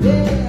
Yeah.